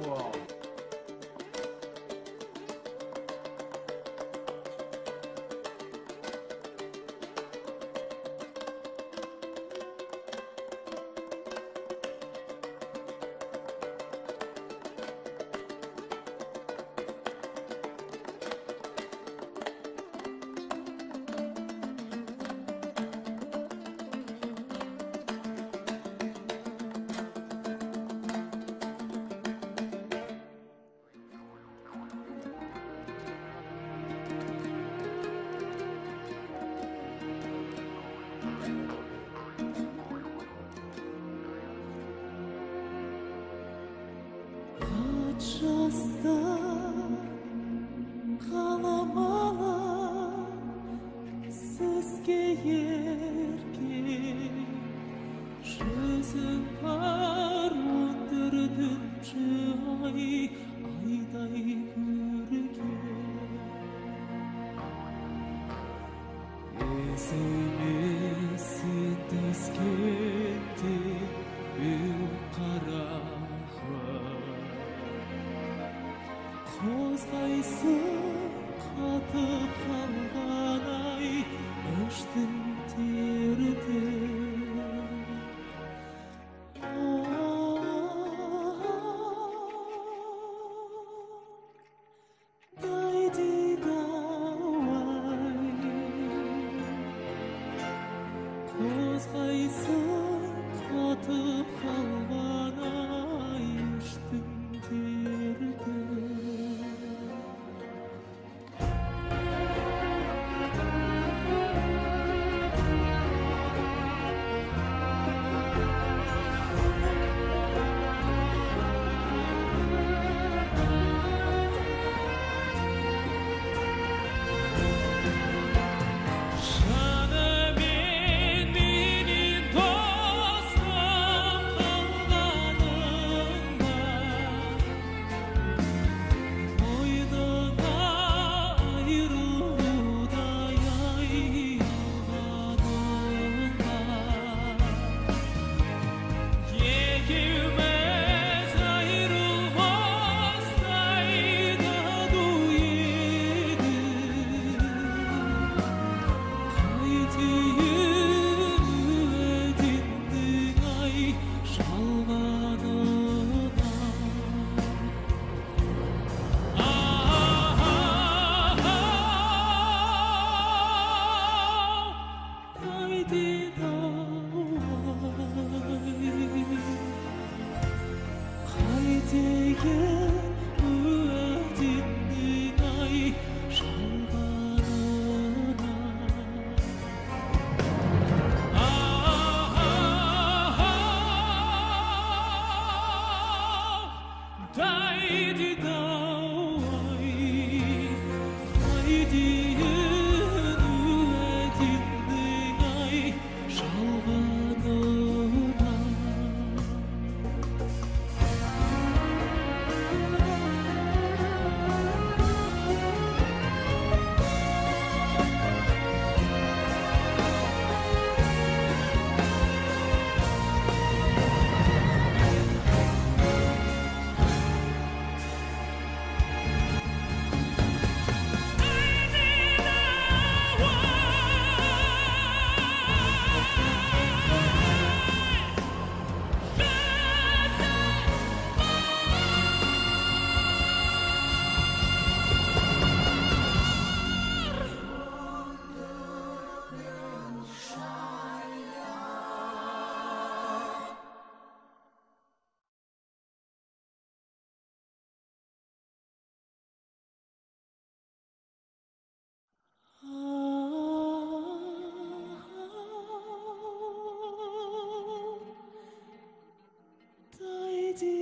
cool. 色。yazgaysın katıp kalbana ayıştın city.